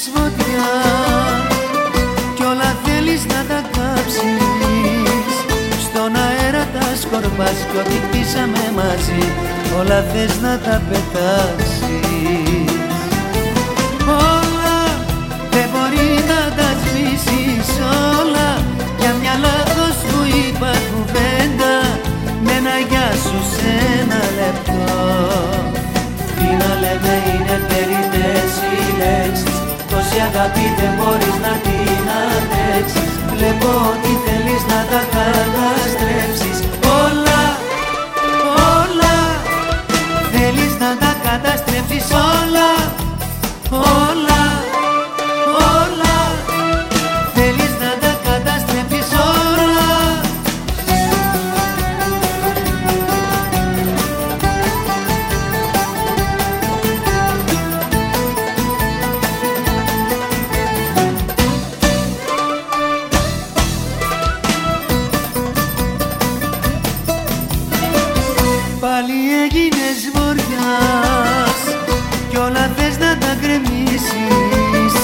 ανάψες φωτιά. Κι όλα θέλεις να τα κάψεις. Στον αέρα τα σκορπάς κι ό,τι κτίσαμε μαζί όλα θες να τα πετάσεις Όλα δεν μπορεί να τα σβήσεις όλα για μια λάθος που είπα κουβέντα με ένα γεια σου σε αγάπη δεν μπορείς να την αντέξεις. Βλέπω ότι θέλεις να τα καταστρέψεις έγινες βοριάς κι όλα θες να τα γκρεμίσεις.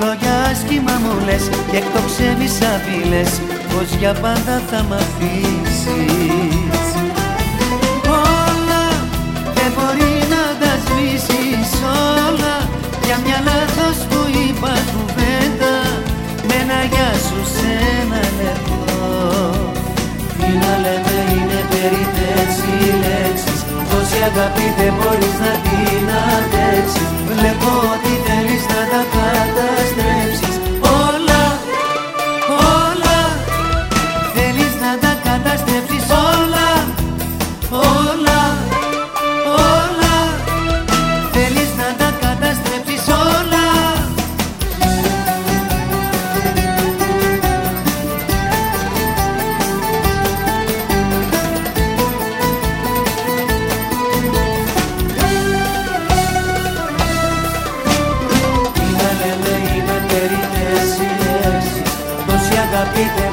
Λόγια άσχημα μου λες και εκτοξεύεις απειλές πως για πάντα θα μ' αφήσεις αγάπη δεν μπορείς να την αντέξεις. Βλέπω ότι Τι να